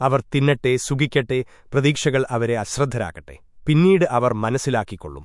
അവർ തിന്നട്ടെ സുഖിക്കട്ടെ പ്രതീക്ഷകൾ അവരെ അശ്രദ്ധരാക്കട്ടെ. പിന്നീട് അവർ മനസ്സിലാക്കിക്കൊള്ളും.